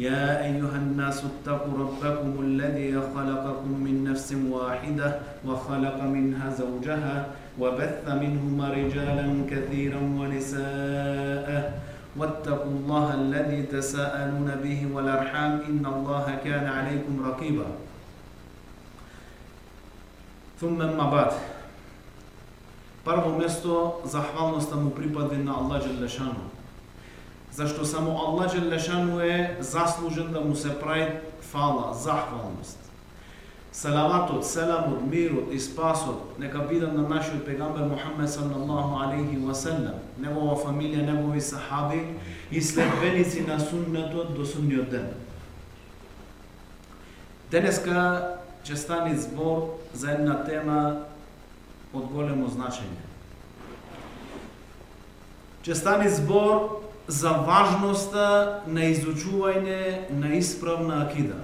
يا أيها الناس اتقوا ربكم الذي خلقكم من نفس واحدة وخلق منها زوجها وبث منهما رجالا كثيرا ونساء. واتقوا الله الذي تساءلون به والأرحام إن الله كان عليكم رقيبا. ثم أما بعد. Prvo mesto zahvalnost da mu pripadne na Allah Đelešanu. Зашто само Аллах Джелешану е заслужен да му се прави фала, захвалност. Салаватот, селамот, мирот и спасот нека бидат на нашиот пегамбер Мухаммед саллаллаху алейхи ва селлам, негова фамилија, негови сахаби и следбеници на суннетот до сунниот ден. Денеска ќе стане збор за една тема од големо значење. Ќе стане збор за важноста на изучување на исправна акида.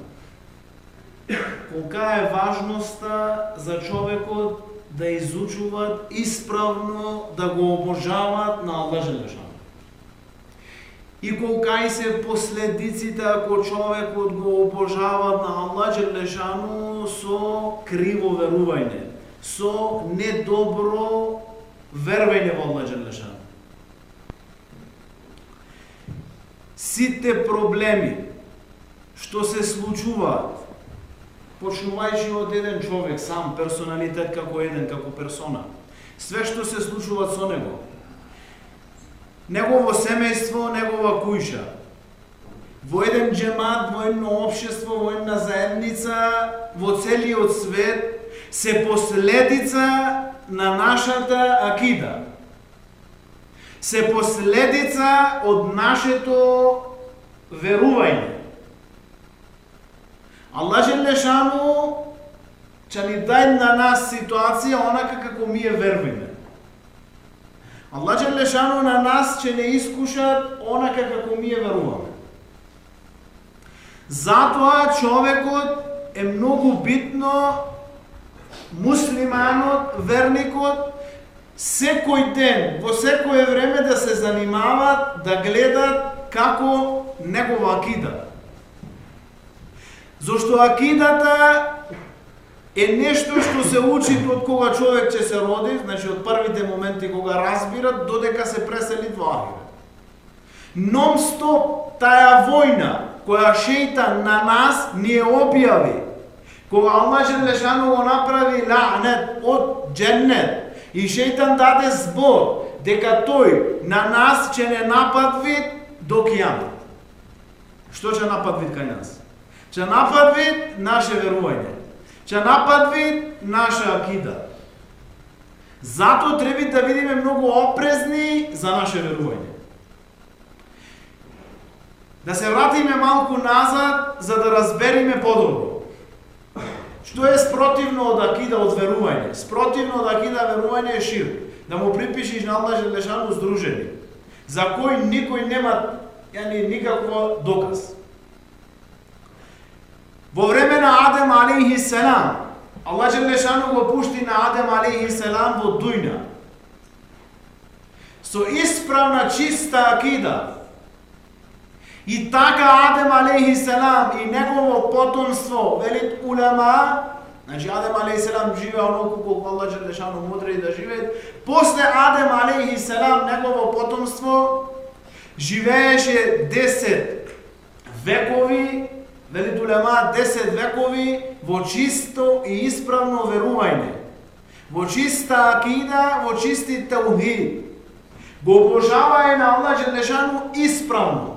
Колка е важноста за човекот да изучуваат исправно, да го обожаваат на Аллах Желешан. И колка и се последиците ако човекот го обожава на Аллах Желешану со криво верување, со недобро вервење во Аллах Желешану. Сите проблеми што се случуваат, почнувајќи од еден човек сам, персоналитет како еден, како персона, све што се случува со него, негово семејство, негова кујша, во еден джемат, во едно обшество, во една заедница, во целиот свет, се последица на нашата акида се последица од нашето верување. Аллах Желешану ќе ни дај на нас ситуација онака како ми ја вервиме. Аллах Желешану на нас ќе не искушат онака како ми ја веруваме. Затоа човекот е многу битно муслиманот, верникот, секој ден, во секое време да се занимаваат, да гледат како негова акида. Зошто акидата е нешто што се учи од кога човек ќе се роди, значи од првите моменти кога разбират, додека се пресели во ахирет. Нон-стоп таа војна која шејтан на нас ни е објави, кога Аллах Желешану го направи лаанет од дженнет, И шејтан даде збор дека тој на нас ќе не нападви до кијамот. Што ќе нападви кај нас? Ќе нападви наше верување. Ќе нападви наша акида. Зато треба да видиме многу опрезни за наше верување. Да се вратиме малку назад за да разбериме подобро. Што е спротивно од акида од верување? Спротивно од акида верување е ширк. Да му припишиш на Аллах Желешану здружени, за кој никој нема јани, никакво доказ. Во време на Адем алейхи селам, Аллах Желешану го пушти на Адем алейхи селам во дујна. Со исправна чиста акида, И така Адем алейхи селам и негово потомство, велит улема, значи Адем алейхи селам живе онолку колку Аллах Джелешану мудри да живеат. после Адем алейхи селам негово потомство живееше 10 векови, велит улема 10 векови во чисто и исправно верување, во чиста акида, во чисти таухид. Го обожаваe на Аллах Джелешану исправно.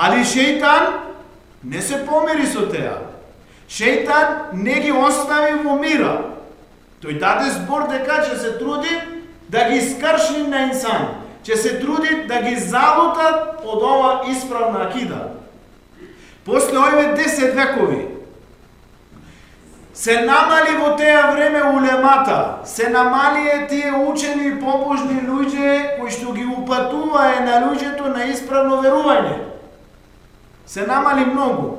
Али шејтан не се помири со теа. Шејтан не ги остави во мира. Тој даде збор дека ќе се труди да ги скрши на инсан. Ќе се труди да ги залутат од ова исправна акида. После овие 10 векови, Се намали во теа време улемата, се намалие тие учени и побожни луѓе кои што ги упатувае на луѓето на исправно верување. Се намали многу.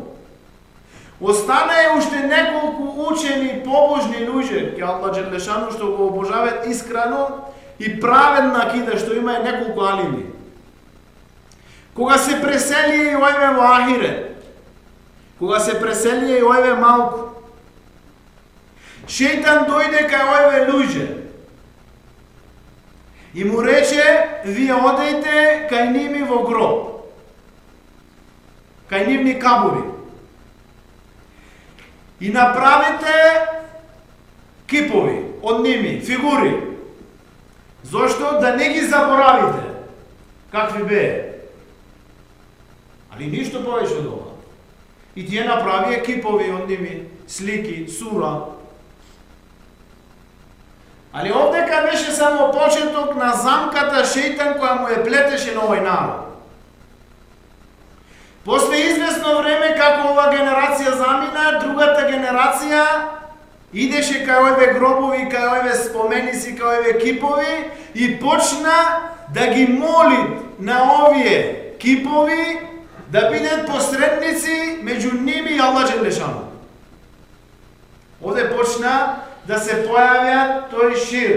Останае уште неколку учени побожни луѓе, ке Аллах Джелешану што го обожаваат искрено и праведна кида што има неколку алими. Кога се пресели и ојве во Ахире, кога се пресели и ојве малку, Шејтан дојде кај овие луѓе и му рече, вие одејте кај ними во гроб, кај нивни кабури. И направите кипови од ними, фигури. Зошто? Да не ги заборавите. Какви бе? Али ништо повеќе од ова. И тие направија кипови од ними, слики, сура, Али овдека беше само почеток на замката шејтан која му е плетеше на овој народ. После известно време, како ова генерација замина, другата генерација идеше кај овие гробови, кај овие споменици, кај овие кипови и почна да ги моли на овие кипови да бидат посредници меѓу ними и Аллах Джелешану. Овде почна да се појавиат тој шир.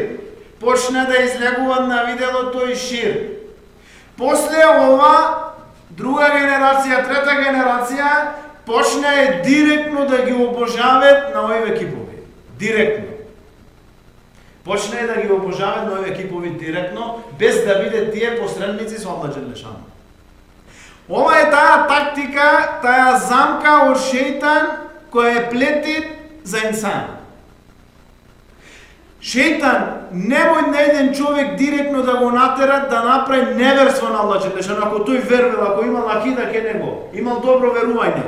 Почна да излегуваат на видело тој шир. После ова, друга генерација, трета генерација, почнаа е директно да ги обожават на овие кипови. Директно. Почнаа е да ги обожават на овие кипови директно, без да биде тие посредници со Аллах лешан. Ова е таа тактика, таа замка од шејтан која е плетит за инсан. Шејтан немој на еден човек директно да го натерат да направи неверство на Аллах Джелешан, ако тој верувал, ако имал акида ке него, имал добро верување.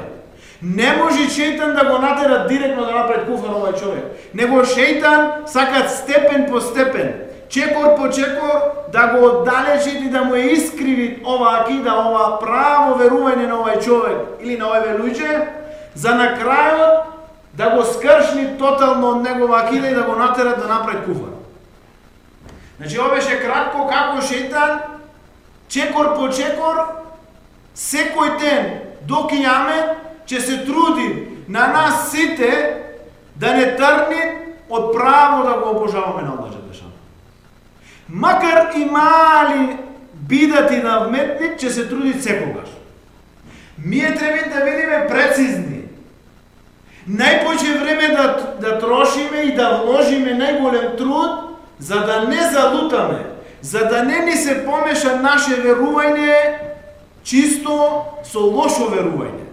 Не може шејтан да го натера директно да направи куфар овој човек. Него шејтан сакат степен по степен, чекор по чекор да го оддалечи и да му е искривит ова акида, ова право верување на овој човек или на овај луѓе, за на крајот да го скршни тотално од негова акида и да го натера да направи куфар. Значи, ова беше кратко како шетан, чекор по чекор, секој ден докијаме, ќе се труди на нас сите да не трни од право да го обожаваме на Аллах Джелешан. Макар и мали бидати на вметник, ќе се труди секогаш. Ние треба да бидеме прецизни најпоќе време да, да трошиме и да вложиме најголем труд, за да не залутаме, за да не ни се помеша наше верување чисто со лошо верување.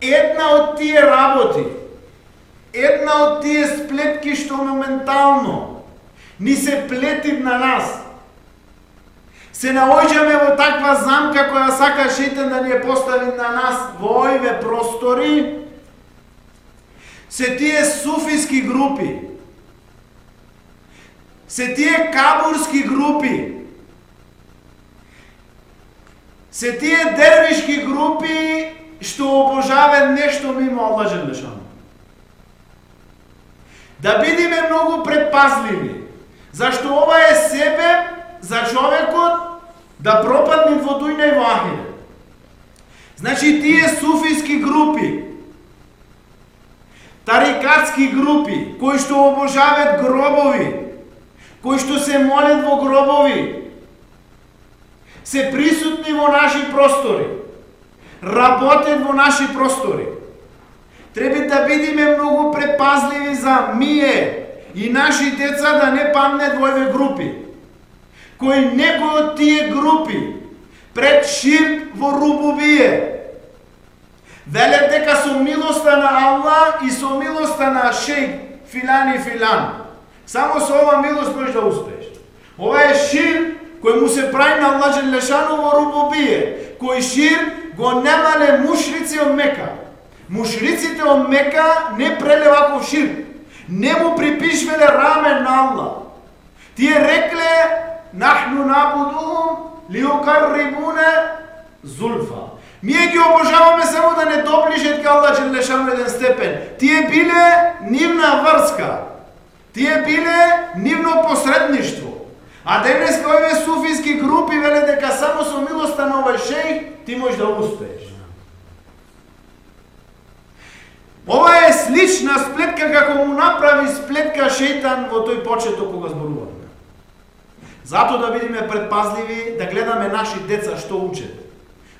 Една од тие работи, една од тие сплетки што моментално ни се плетив на нас, се наоѓаме во таква замка која сака шејтан да ни ја постави на нас во овие простори, се тие суфиски групи, се тие кабурски групи, се тие дервишки групи што обожаве нешто мимо Аллах Желешану. Да бидиме многу предпазливи, зашто ова е себе за човекот да пропадне во дујна и во ахире. Значи тие суфиски групи тарикатски групи, кои што обожават гробови, кои што се молат во гробови, се присутни во наши простори, работат во наши простори. Треба да бидеме многу препазливи за мие и наши деца да не паднат во овие групи, кои некои од тие групи пред ширк во рубубие, Велят дека со милоста на Аллах и со милоста на шейх филан и филан. Само со ова милост можеш да успееш. Ова е шир кој му се прави на Аллах Лешану во рубубие, кој шир го немале мушрици од Мека. Мушриците од Мека не преле ваков шир. Не му припишвеле рамен на Аллах. Тие рекле, нахну набудухум, лиукаррибуне зулфа. Ние ги обожаваме само да не доближат кај Аллах Челешан еден степен. Тие биле нивна врска. Тие биле нивно посредништво. А денес овие суфиски групи веле дека само со милоста на овој шејх ти можеш да успееш. Ова е слична сплетка како му направи сплетка шејтан во тој почеток кога зборуваме. Зато да бидеме предпазливи, да гледаме наши деца што учат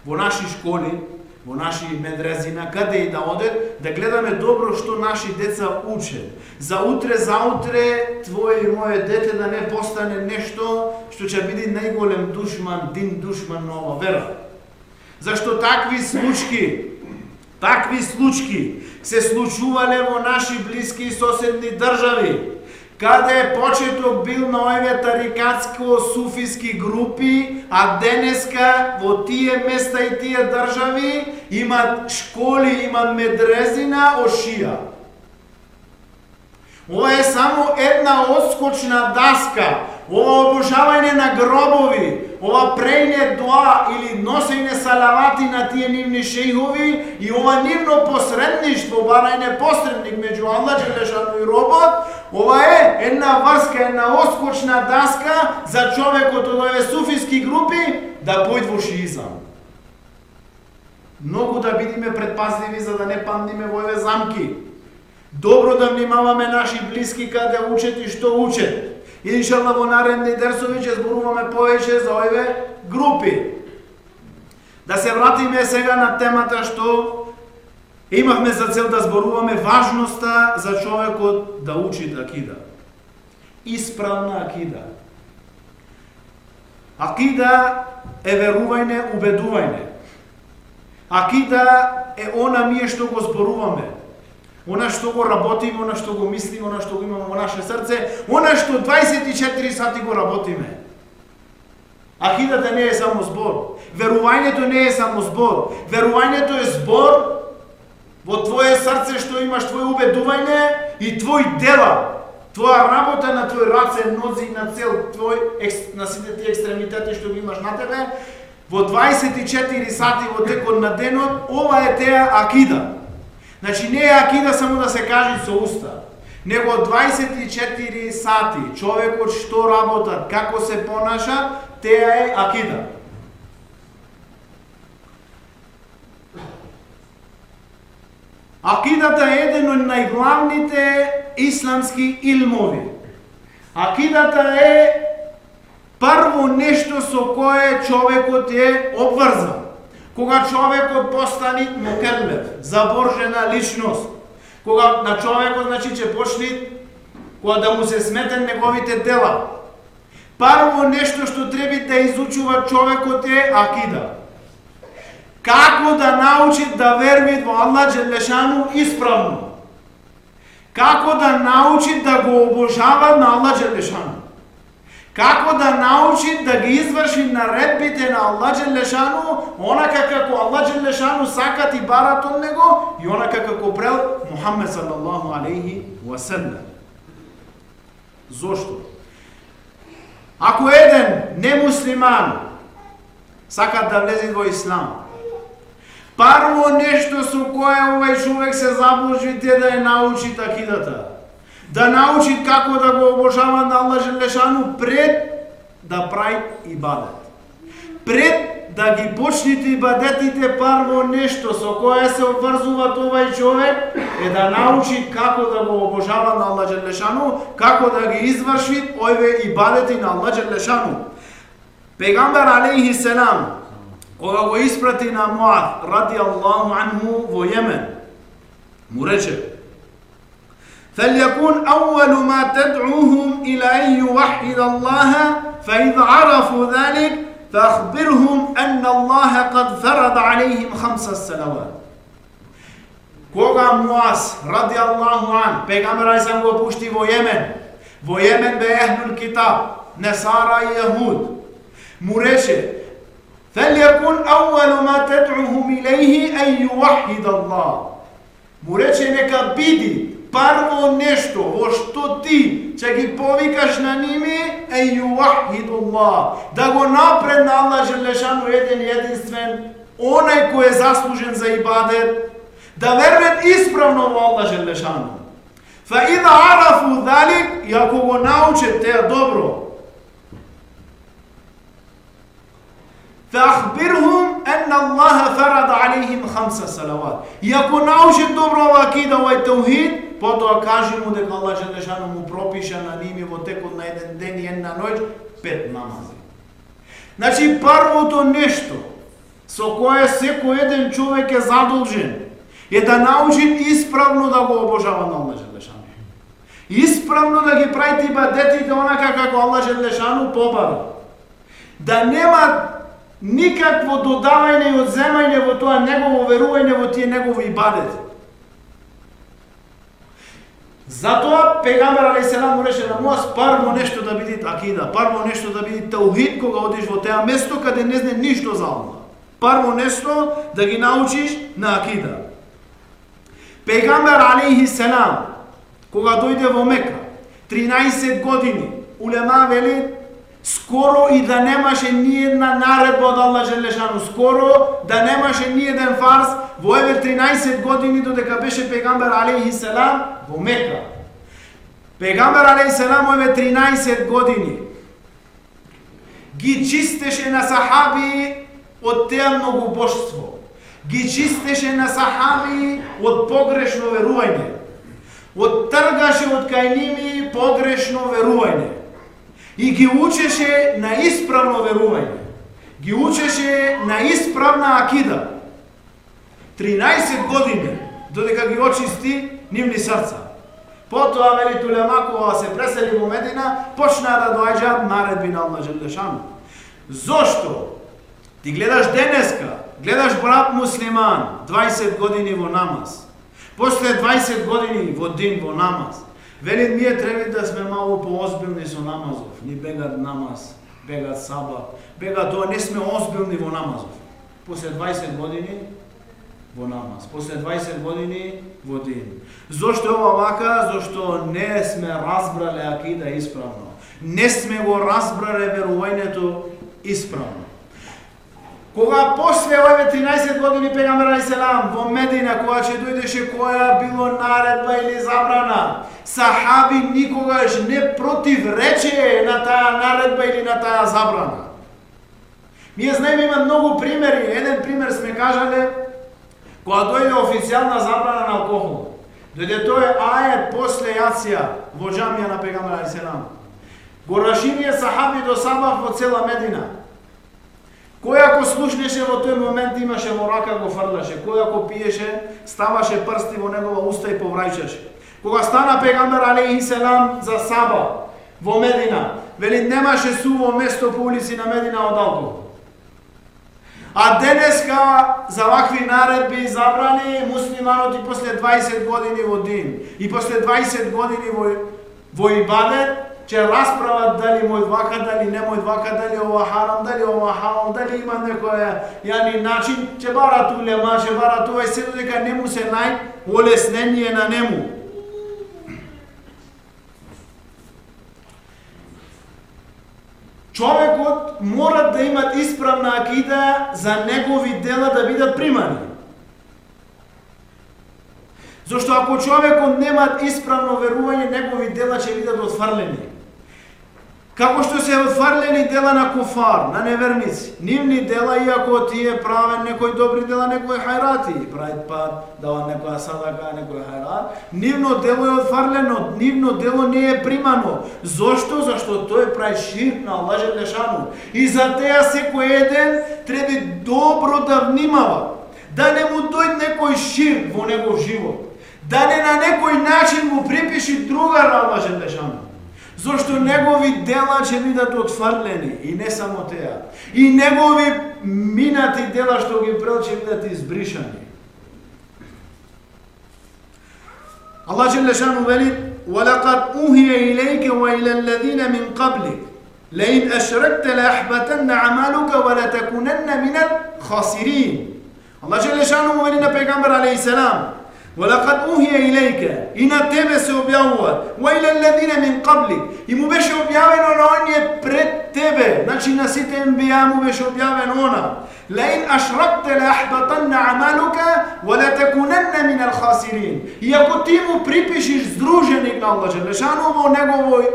во наши школи, во наши медрезина, каде и да одат, да гледаме добро што наши деца учат. За утре, за утре, твое и моје дете да не постане нешто што ќе биде најголем душман, дин душман на ова вера. Зашто такви случки, такви случки се случувале во наши блиски и соседни држави каде е почеток бил на овие тарикатско-суфиски групи, а денеска во тие места и тие држави имат школи, имат медрезина о шија. Ова е само една одскочна даска ова обожавање на гробови, ова прење дуа или носење салавати на тие нивни шејхови и ова нивно посредништво, барање посредник меѓу Аллах Джелешану и робот, ова е една врска, една оскочна даска за човекот од овие суфиски групи да појд во шиизам. Многу да бидеме предпазливи за да не паднеме во овие замки. Добро да внимаваме наши блиски каде учат и што учат Иншалла во наредни дерсови ќе зборуваме повеќе за овие групи. Да се вратиме сега на темата што имавме за цел да зборуваме важноста за човекот да учи да акида. Исправна акида. Акида е верување, убедување. Акида е она ние што го зборуваме. Она што го работиме, она што го мислиме, она што го имаме во наше срце, она што 24 сати го работиме. Акидата не е само збор. Верувањето не е само збор. Верувањето е збор во твое срце што имаш твое убедување и твои дела. Твоја работа на твој раце, нози на цел твој на сите тие екстремитети што ги имаш на тебе, во 24 сати во текот на денот, ова е теа акида. Значи не е акида само да се каже со уста, него 24 сати човекот што работат, како се понаша, теа е акида. Акидата е еден од најглавните исламски илмови. Акидата е прво нешто со кое човекот е обврзан. Кога човекот постани мукеллев, заборжена личност, кога на човекот значи че почни кога да му се сметен неговите дела. Прво нешто што треба да изучува човекот е акида. Како да научи да верви во Аллах Джелешану исправно. Како да научи да го обожава на Аллах Джелешану. Како да научи да ги изврши наредбите на Аллах Джелешану, онака како Аллах Джелешану сакат и барат од него, и онака како прел Мухаммед саллаллаху алейхи васеллем. Зошто? Ако еден немуслиман сака да влезе во ислам, Парво нешто со кое овој човек се забложи те да ја научи такидата да научи како да го обожава на Аллах Желешану пред да прави ибадет. Пред да ги почните ибадетите парво нешто со кое се обврзува овај човек е да научи како да го обожава на Аллах Желешану, како да ги изврши овие ибадети на Аллах Желешану. Пегамбер алейхи селам кога го испрати на Муад ради Аллаху анху во Јемен, му рече فليكون أول ما تدعوهم إلى أن يوحد الله فإذا عرفوا ذلك فأخبرهم أن الله قد فرض عليهم خمس السلوات koga Muas رضي an, pejgamber Ali sam go pušti vo Jemen, vo Jemen be ehlul kitab, Nesara i mu reče, فَلْيَكُنْ أَوَّلُ مَا تَدْعُهُمْ إِلَيْهِ أَنْ يُوَحِّدَ اللَّهِ. Mu reče, neka Прво нешто во што ти ќе ги повикаш на ними е јуахидуллах, да го напред на Аллах Желешану еден единствен онај кој е заслужен за ибадет, да верват исправно во Аллах Желешану. Фа ида арафу далик, и ако го научат теа добро, فأخبرهم أن الله فرض عليهم خمس صلوات. И ако научат добро ова акида, овај таухид, потоа кажи му дека Аллах Желешану му пропиша на ними во текот на еден ден и една ноќ пет намази. Значи, првото нешто со кое секој еден човек е задолжен е да научи исправно да го обожава на Аллах Желешану. Исправно да ги прави ибадетите онака како Аллах Желешану побара. Да нема никакво додавање и одземање во тоа негово верување во тие негови ибадети. Затоа пегамбер али селам реше на муас парво нешто да биде акида, парво нешто да биде таухид кога одиш во теа место каде не знае ништо за Аллах. Парво нешто да ги научиш на акида. Пегамбер алейхи селам кога дојде во Мека 13 години, улема вели скоро и да немаше ни една наредба од Аллах Желешану, скоро да немаше ни еден фарс во еве 13 години додека беше пегамбер алейхи селам во Мека. Пегамбер алейхи селам во еве 13 години ги чистеше на сахаби од теа многобожство. Ги чистеше на сахаби од погрешно верување. Од Оттргаше од кај ними погрешно верување и ги учеше на исправно верување. Ги учеше на исправна акида. 13 години, додека ги очисти нивни срца. Потоа, вели Тулема, кога се пресели во Медина, почна да доаѓаат наредби на Аллах Желешану. Зошто? Ти гледаш денеска, гледаш брат муслиман, 20 години во намаз. После 20 години во дин во намаз. Вели, ние треба да сме малку поозбилни со намазов. Ни бегат намаз, бегат саба, бегат тоа, не сме озбилни во намазов. После 20 години во намаз, после 20 години во дин. Зошто ова вака? Зошто не сме разбрале акида исправно. Не сме го разбрале верувањето исправно. Кога после овие 13 години пегамбер Алиселам во Медина кога ќе дојдеше која било наредба или забрана, сахаби никогаш не противрече на таа наредба или на таа забрана. Ние знаеме има многу примери. Еден пример сме кажале кога дојде официјална забрана на алкохол. Дојде тој ајет после јација во џамија на пегамбар Алиселам. Го раширија сахаби до сабав во цела Медина. Кој ако слушнеше во тој момент имаше во рака го фрлаше, кој ако пиеше, ставаше прсти во негова уста и повраќаше. Кога стана пегамбер алейхи селам за саба во Медина, вели немаше суво место по улици на Медина од алкохол. А денеска за вакви наредби забрани муслиманот и после 20 години во дин и после 20 години во, во ибадет ќе расправат дали мој вака, дали не мој вака, дали ова харам, дали ова халал, дали има некоја јани начин, ќе барат улема, ќе барат ова и се додека не му се нај олеснение на нему. Човекот мора да имат исправна акида за негови дела да бидат примани. Зошто ако човекот нема исправно верување, негови дела ќе бидат отфрлени. Како што се фарлени дела на куфар, на неверници. Нивни дела, иако тие правен некои добри дела, некои хайрати, правит пат, дава некоја садака, некој хайрат, нивно дело е отфарлено, нивно дело не е примано. Зошто? Зашто тој прави ширк на Аллах Лешану. И за теја секој еден треба добро да внимава. Да не му дојде некој ширк во негов живот. Да не на некој начин му припиши друга на Аллах Лешану зашто негови дела ќе бидат отфрлени и не само теа. И негови минати дела што ги прел ќе бидат избришани. Allah جل شانه вели ولقد أوهي إليك وإلى الذين من قبلك لئن أشركت لأحبطن عملك ولتكونن من الخاسرين الله جل شانه вели на пегамбер عليه السلام وَلَقَدْ أُوهِيَ إِلَيْكَ И на тебе се објавуваат. وَإِلَى الَّذِينَ مِنْ قَبْلِكَ И му беше објавено на оние пред тебе. Значи на сите енбија му беше објавено она. لئن أشركت لأحبطن عملك ولتكونن من الخاسرين. И ако ти му припишиш здруженик на Аллах Желешану во неговој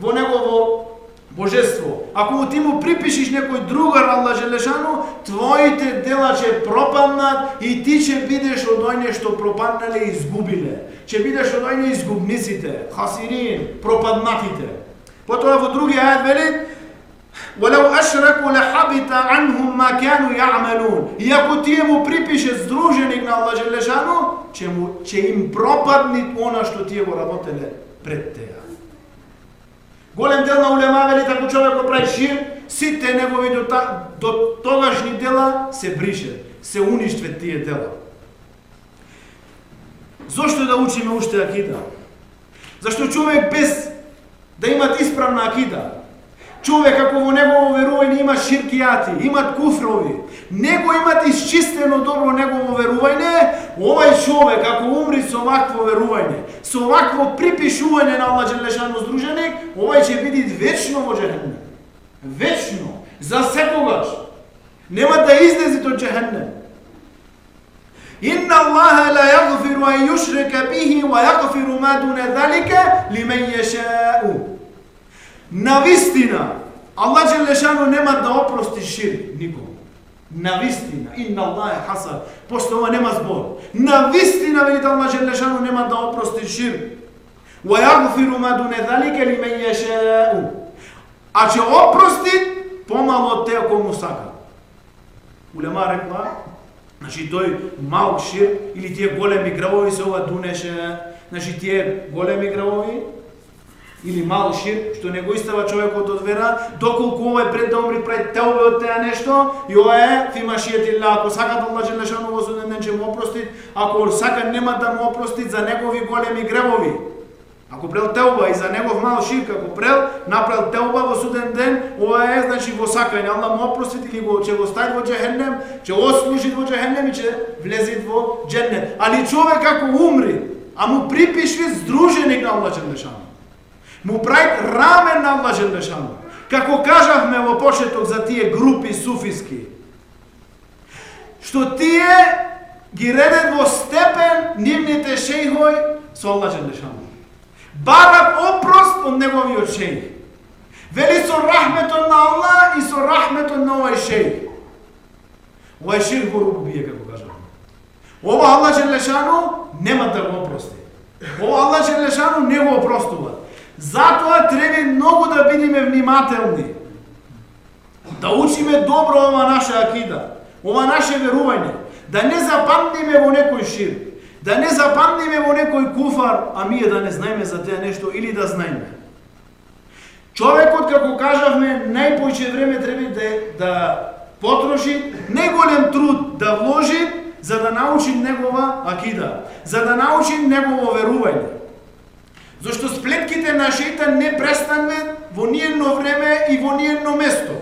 во негово божество. Ако ти му припишиш некој другар Аллах Желешану, твоите дела ќе пропаднат и ти ќе бидеш од оње што пропаднале и изгубиле. Ќе бидеш од оње изгубниците, хасирин, пропаднатите. Потоа во други ајат вели ولو أشركوا لحبط عنهم ما كانوا يعملون. И ако тие му припише здруженик на Аллах Желешану, ќе му ќе им пропадни она што тие го работеле пред теа. Голем дел на улема вели тако човек го прави шир, сите негови до, та, до тогашни дела се брише, се уништве тие дела. Зошто да учиме уште акида? Зашто човек без да имат исправна акида, Човек ако во негово верување има ширкијати, имат куфрови, него имат исчистено добро негово верување, овај човек ако умри со вакво верување, со вакво припишување на Аллах Желешану здруженик, овај ќе биде вечно во джехенне. Вечно, за секогаш. Нема да излезе од джехенне. Инна Аллаха ла јагфиру ај јушрека бихи ва јагфиру ма дуна залика лимен јешаау вистина, Аллах Желешану нема да опрости шир никому. На вистина, инна Аллах е хасан, пошто ова нема збор. На вистина, велите Аллах Желешану нема да опрости шир. Ва јагфиру ма дуне залике ли мен јешеу. А ќе опрости помало од тео кому сака. Улема рекла, значи тој мал шир или тие големи гравови се ова дунеше, значи тие големи гравови или мал шир, што не го истава човекот од вера, доколку ова е пред да умри прави теове од теа нешто, и ова е фимашијет илла, ако сакат да Аллах Желешану во суден ден ќе му опростит, ако сака нема да му опростит за негови големи гревови. Ако прел теуба и за негов мал ширк, ако прел, направил теуба во суден ден, ова е значи во сакање, Аллах му опростит или го ќе го стави во джехеннем, ќе го во джехеннем и ќе влезе во дженнет. Али човек ако умри, а му припишви здруженик на Аллах Желешану, му прави рамен на Аллах Желешану. Како кажавме во почеток за тие групи суфиски, што тие ги редат во степен нивните шејхој со Аллах Желешану. Барат опрост од неговиот шејх. Вели со рахметот на Аллах и со рахметот на овој шејх. Овој шејх во рубубија, како кажавме. Ова Аллах Желешану нема да го опрости. Ова Аллах Желешану не го опростува. Затоа треба многу да бидеме внимателни. Да учиме добро ова наша акида, ова наше верување, да не запамниме во некој шир, да не запамниме во некој куфар, а ние да не знаеме за тоа нешто или да знаеме. Човекот, како кажавме, најпојче време треба да, да потроши, неголем труд да вложи за да научи негова акида, за да научи негово верување. Зошто сплетките на шејтан не престанве во ниедно време и во ниедно место.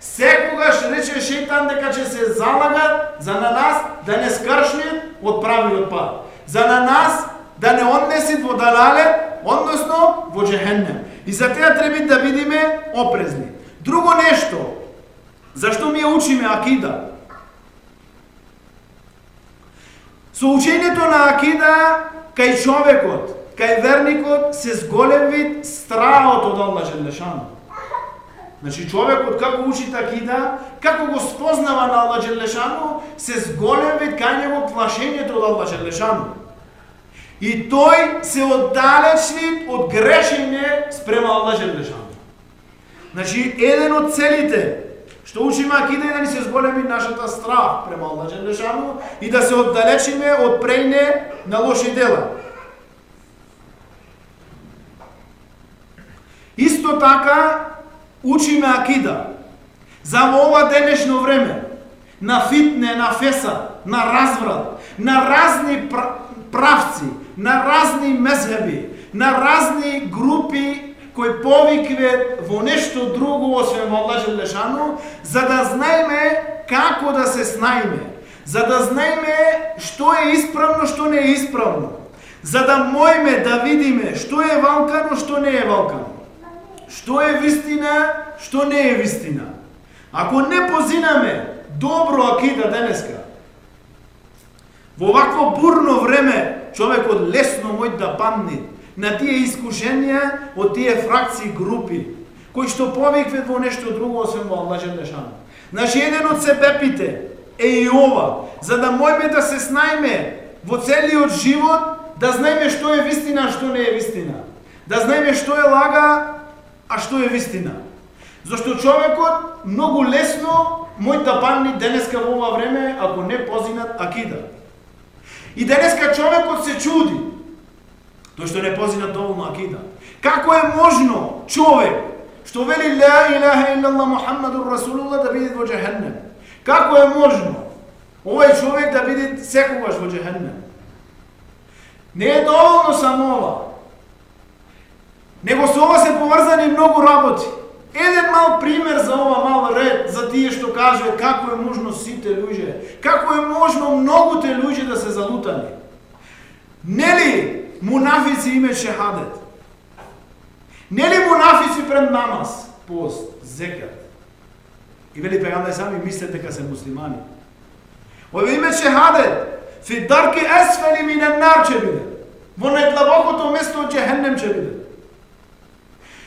Секогаш рече шејтан дека ќе се залагат за на нас да не скршнет од правиот пат. За на нас да не однесит во далале, односно во джехеннем. И за теа треба да бидеме опрезни. Друго нешто, зашто ми ја учиме акида? Со учењето на акида кај човекот кај верникот се зголем вид страхот од Аллах Желешану. Значи човекот како учи такида, како го спознава на Аллах Желешану, се зголем вид кај него плашењето од Аллах Желешану. И тој се оддалечи од грешење спрема Аллах Желешану. Значи, еден од целите што учиме акида е да ни се зголеми нашата страх према Аллах Желешану и да се оддалечиме од прејне на лоши дела. Исто така учиме акида. За ова денешно време, на фитне, на феса, на разврат, на разни правци, на разни мезеби, на разни групи кои повикве во нешто друго освен во Аллах Желешану, за да знаеме како да се снајме, за да знаеме што е исправно, што не е исправно, за да мојме да видиме што е валкано, што не е валкано, што е вистина, што не е вистина. Ако не позинаме добро акида денеска, во вакво бурно време, човекот лесно мој да падне на тие искушенија од тие фракции групи, кои што повикве во нешто друго освен во Аллах Желешан. Значи, еден од себепите е и ова, за да можеме да се снајме во целиот живот, да знаеме што е вистина, што не е вистина. Да знаеме што е лага, а што е вистина. Зошто човекот многу лесно мој да денеска во ова време, ако не позинат акида. И денеска човекот се чуди, тој што не позинат доволно акида. Како е можно човек што вели ла илаха илlallah Мухаммадур Расулулlah да биде во џехеннем? Како е можно овој човек да биде секогаш во џехеннем? Не е доволно само ова. Него со ова се поврзани многу работи. Еден мал пример за ова мал ред, за тие што кажуваат како е можно сите луѓе, како е можно многуте луѓе да се залутани. Нели мунафици име шехадет? Нели мунафици пред намаз, пост, зекат? И вели пегамбер сами мислете дека се муслимани. Ове име шехадет. Фи дарки есфели минен нар ќе биде. Во најдлабокото место од джехеннем ќе биде.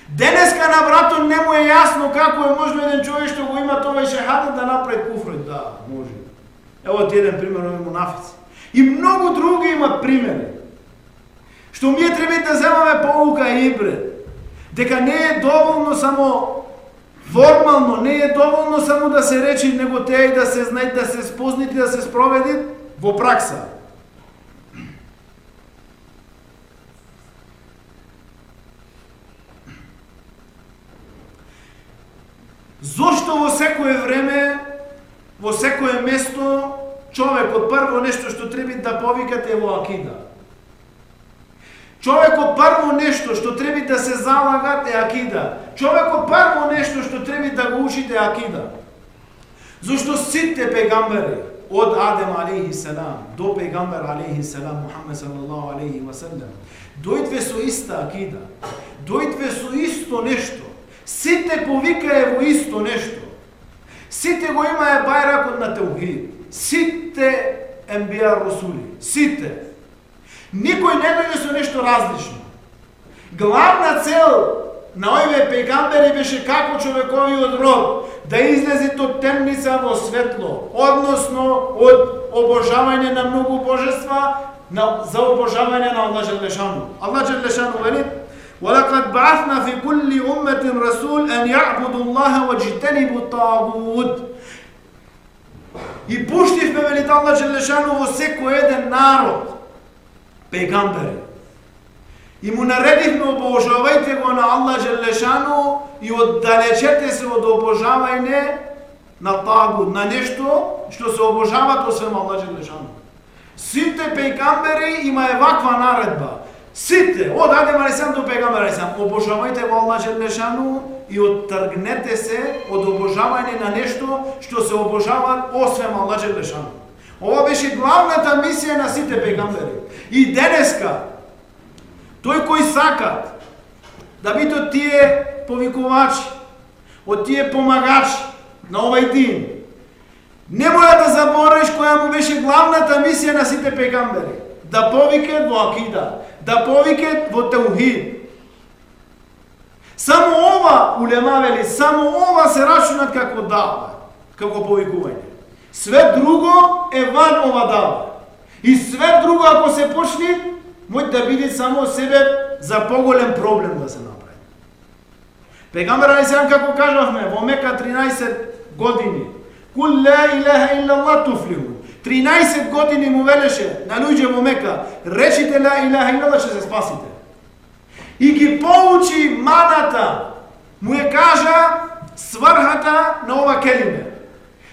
Денеска на братот не му е јасно како е можно еден човек што го има тоа и шехадет да направи куфр. Да, може. Ево ти еден пример на мунафици. И многу други има примери. Што ми е треба да земаме поука и ибрет. Дека не е доволно само формално, не е доволно само да се речи, него теа и да се знае, да се спознати, да се спроведи во пракса. Зошто во секое време, во секое место, човекот прво нешто што треба да повикате е во акида. Човекот прво нешто што треба да се залагат е акида. Човекот прво нешто што треба да го учите е акида. Зошто сите пегамбери, од Адем алейхи салам до пегамбер алейхи салам Мухаммед салаллаху алейхи ва салам, дојдве со иста акида, дојдве со исто нешто, Сите повикае во исто нешто. Сите го имае бајракот на Теухид. Сите ембија Росули. Сите. Никој не дојде со нешто различно. Главна цел на овие пегамбери беше како човековиот род да излезе од темница во светло, односно од обожавање на многу божества на, за обожавање на Аллах Желешану. Аллах Желешану вели ولقد بعثنا في كل أمة رسول أن يعبدوا الله واجتنبوا الطاغوت И пуштивме велите Аллах Желешану во секој еден народ, пегамбери. И му наредивме обожавајте го на Аллах Желешану и оддалечете се од обожавање на тагут, на нешто што се обожават освен Аллах Желешану. Сите пегамбери има е ваква наредба. Сите, од Адем Алисам до Пегамбер Алисам, обожавајте во Аллах Желешану и оттргнете се од обожавање на нешто што се обожава освен Аллах Желешану. Ова беше главната мисија на сите пегамбери. И денеска, тој кој сакат да бидат тие повикувачи, од тие помагачи на овај дин, не моја да забореш која му беше главната мисија на сите пегамбери. Да повикат во акида, да повике во теухид. Само ова, улемавели, само ова се рачунат како дава, како повикување. Све друго е ван ова дава. И све друго, ако се почне, може да биде само себе за поголем проблем да се направи. Пегамбер Алисалам, како кажавме, во Мека 13 години, Кул ла илаха Аллах туфлиху. 13 години му велеше на луѓе во Мека, речите ла илаха илlallah ќе се спасите. И ги поучи маната, му е кажа сврхата на ова келиме.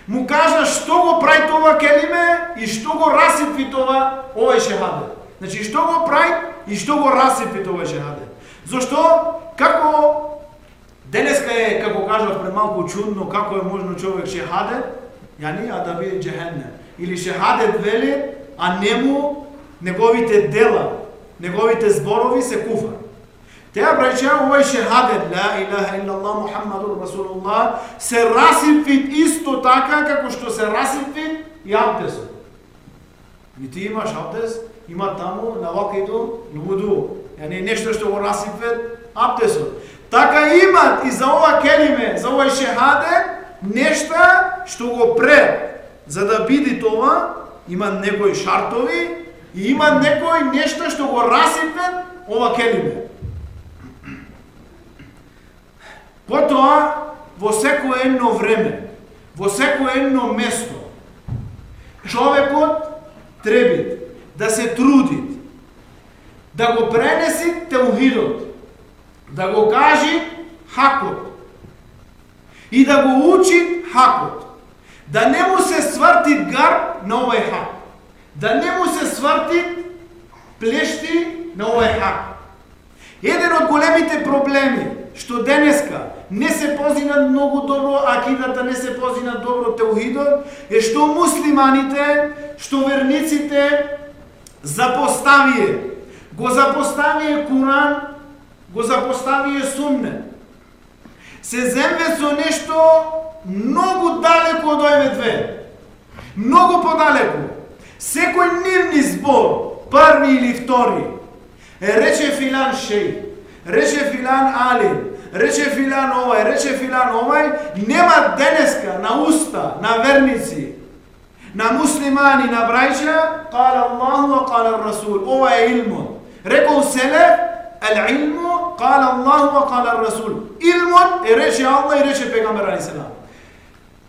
Му кажа што го прави тоа келиме и што го расипви тоа овој шехаде. Значи што го прави и што го расипви тоа шехаде. Зошто? Како денеска е, како кажав пред малку чудно, како е можно човек шехаде, јани, а да биде джехеннем или шехадет вели, а нему неговите дела, неговите зборови се куфар. Теа браќа, овој шехадет, ла илаха илlallah мухаммадур Расулуллах, се расипвит исто така како што се расипвит и абдесот. И ти имаш абдес, има таму на вакиду луду. не нешто што го расипвет абдесот. Така имат и за ова келиме, за овој шехадет, нешта што го пре. За да биде тоа, има некои шартови и има некои нешто што го расипвет ова келиме. Потоа, во секој едно време, во секој едно место, човекот треби да се труди, да го пренеси теухидот, да го кажи хакот и да го учи хакот. Да не му се сврти гар на овој хак. Да не му се сврти плешти на овој хак. Еден од големите проблеми што денеска не се позина многу добро акидата, не се позина добро теухидот, е што муслиманите, што верниците запоставие, го запоставие Куран, го запоставие Сунне. Се земве со нешто многу далеко од овие две. Многу подалеку. Секој нивни збор, први или втори, рече филан шеј, рече филан алим, рече филан овај, рече филан овај, нема денеска на уста, на верници, на муслимани, на брајча, кала Аллаху ва кала Расул. Ова е илмон. Рекол селе, ел илму, кала Аллаху ва кала Расул. Илмон е рече Аллах и рече Пегамбер али селам.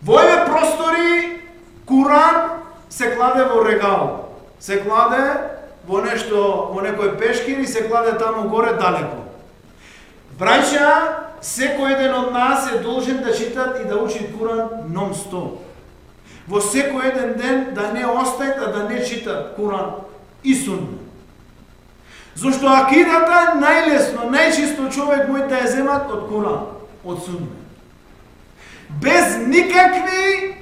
Во овие простори Куран се кладе во регал. Се кладе во нешто, во некој пешкир и се кладе таму горе далеко. Браќа, секој еден од нас е должен да читат и да учи Куран нон-стоп. Во секој еден ден да не остајат, а да не читат Куран и Сунна. Зошто акидата најлесно, најчисто човек мој да ја земат од Куран, од Сунна. Без никакви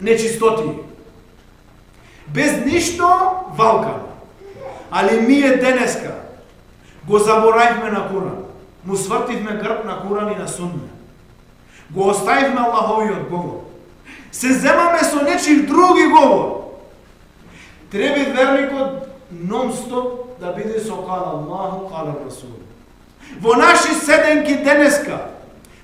нечистоти. Без ништо валкано. Али ние денеска го заборавме на Куран му свртивме грб на Куран и на Сунна. Го оставивме Аллаховиот говор. Се земаме со нечи други говор. Треби верникот нон-стоп да биде со кала Аллаху, кала Расул. Во наши седенки денеска,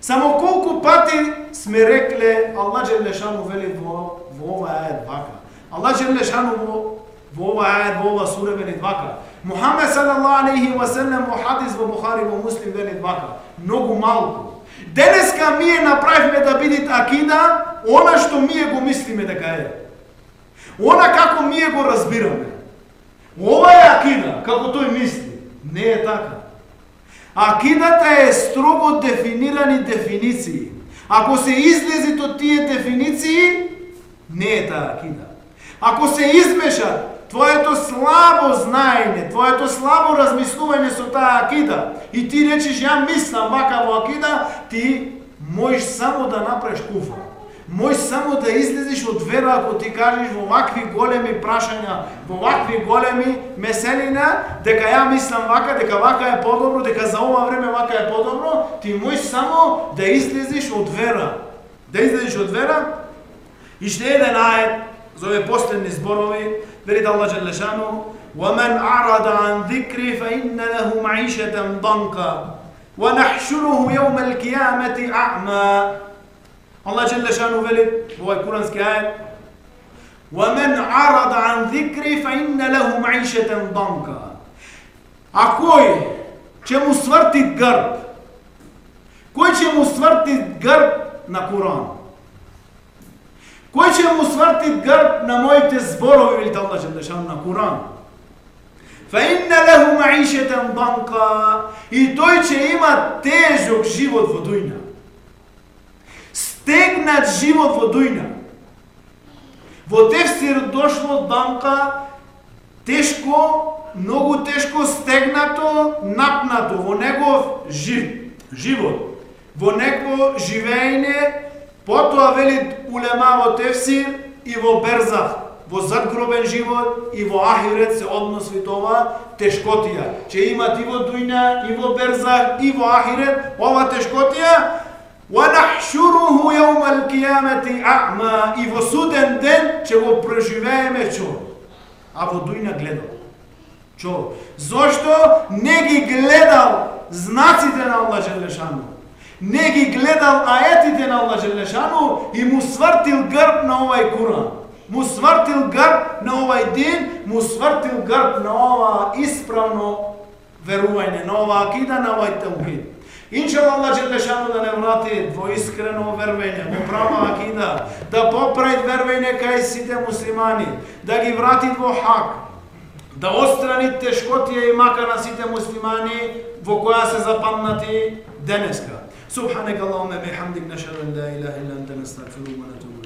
само колку пати сме рекле, Аллах Джелешану вели во, во ова ајет вака. Аллах Джелешану во, во ова ајет, во ова суре вели вака. Мухамед салаллаху алейхи ва салlam во хадис во Бухари во Муслим вели вака, многу малку. Денеска ние направивме да биде акида она што ние го мислиме дека е. Она како ние го разбираме. Ова е акида, како тој мисли. Не е така. Акидата е строго дефинирани дефиниции. Ако се излезит од тие дефиниции, не е таа акида. Ако се измешат твоето слабо знаење, твоето слабо размислување со таа акида и ти речеш ја мислам вака во акида, ти можеш само да направиш куфар. Можеш само да излезеш од вера ако ти кажеш во вакви големи прашања, во вакви големи меселина, дека ја мислам вака, дека вака е подобро, дека за ова време вака е подобро, ти можеш само да излезеш од вера. Да излезеш од вера и ще еден ајет за овие последни зборови, Verit Allah Jalla Shanu, وَمَنْ أَعْرَضَ عَنْ ذِكْرِ فَإِنَّ لَهُ مَعِيشَةً ضَنْكًا وَنَحْشُرُهُ يَوْمَ الْقِيَامَةِ أَعْمَى Allah Jalla Shanu velit, ovo je kuranski ajet, وَمَنْ عَرَضَ عَنْ ذِكْرِ فَإِنَّ لَهُ مَعِيشَةً ضَنْكًا A кој ќе му сврти грб, кој ќе му сврти грб на Куран, Кој ќе му сврти грб на моите зборови, вели Аллах Джелешан на Куран? Фа инна леху маишетен банка и тој ќе има тежок живот во дујна. Стегнат живот во дујна. Во тефсир дошло банка тешко, многу тешко стегнато, напнато во негов жив, живот, во неко живење Потоа вели улема во Тефсир и во Берзах. во задгробен живот и во ахирет се односи тоа тешкотија. Че имат и во дујна, и во берзах, и во ахирет ова тешкотија وَنَحْشُرُهُ يَوْمَ الْقِيَامَةِ أَعْمَا И во суден ден ќе го преживееме чор. А во дујна гледал. Чор. Зошто не ги гледал знаците на Аллах Желешану? Не ги гледал аетите на Аллах Желешану и му свртил грб на овај Куран. Му свртил грб на овај дин, му свртил грб на ова исправно верување, на ова акида, на овај таухид. Иншала Аллах Желешану да не врати во искрено вервење, во права акида, да поправи вервење кај сите муслимани, да ги врати во хак, да острани тешкотија и мака на сите муслимани во која се западнати денеска. Субханек Аллахуме бихамдик, нашаду ла илаха илла анта, настагфиру, ва натубу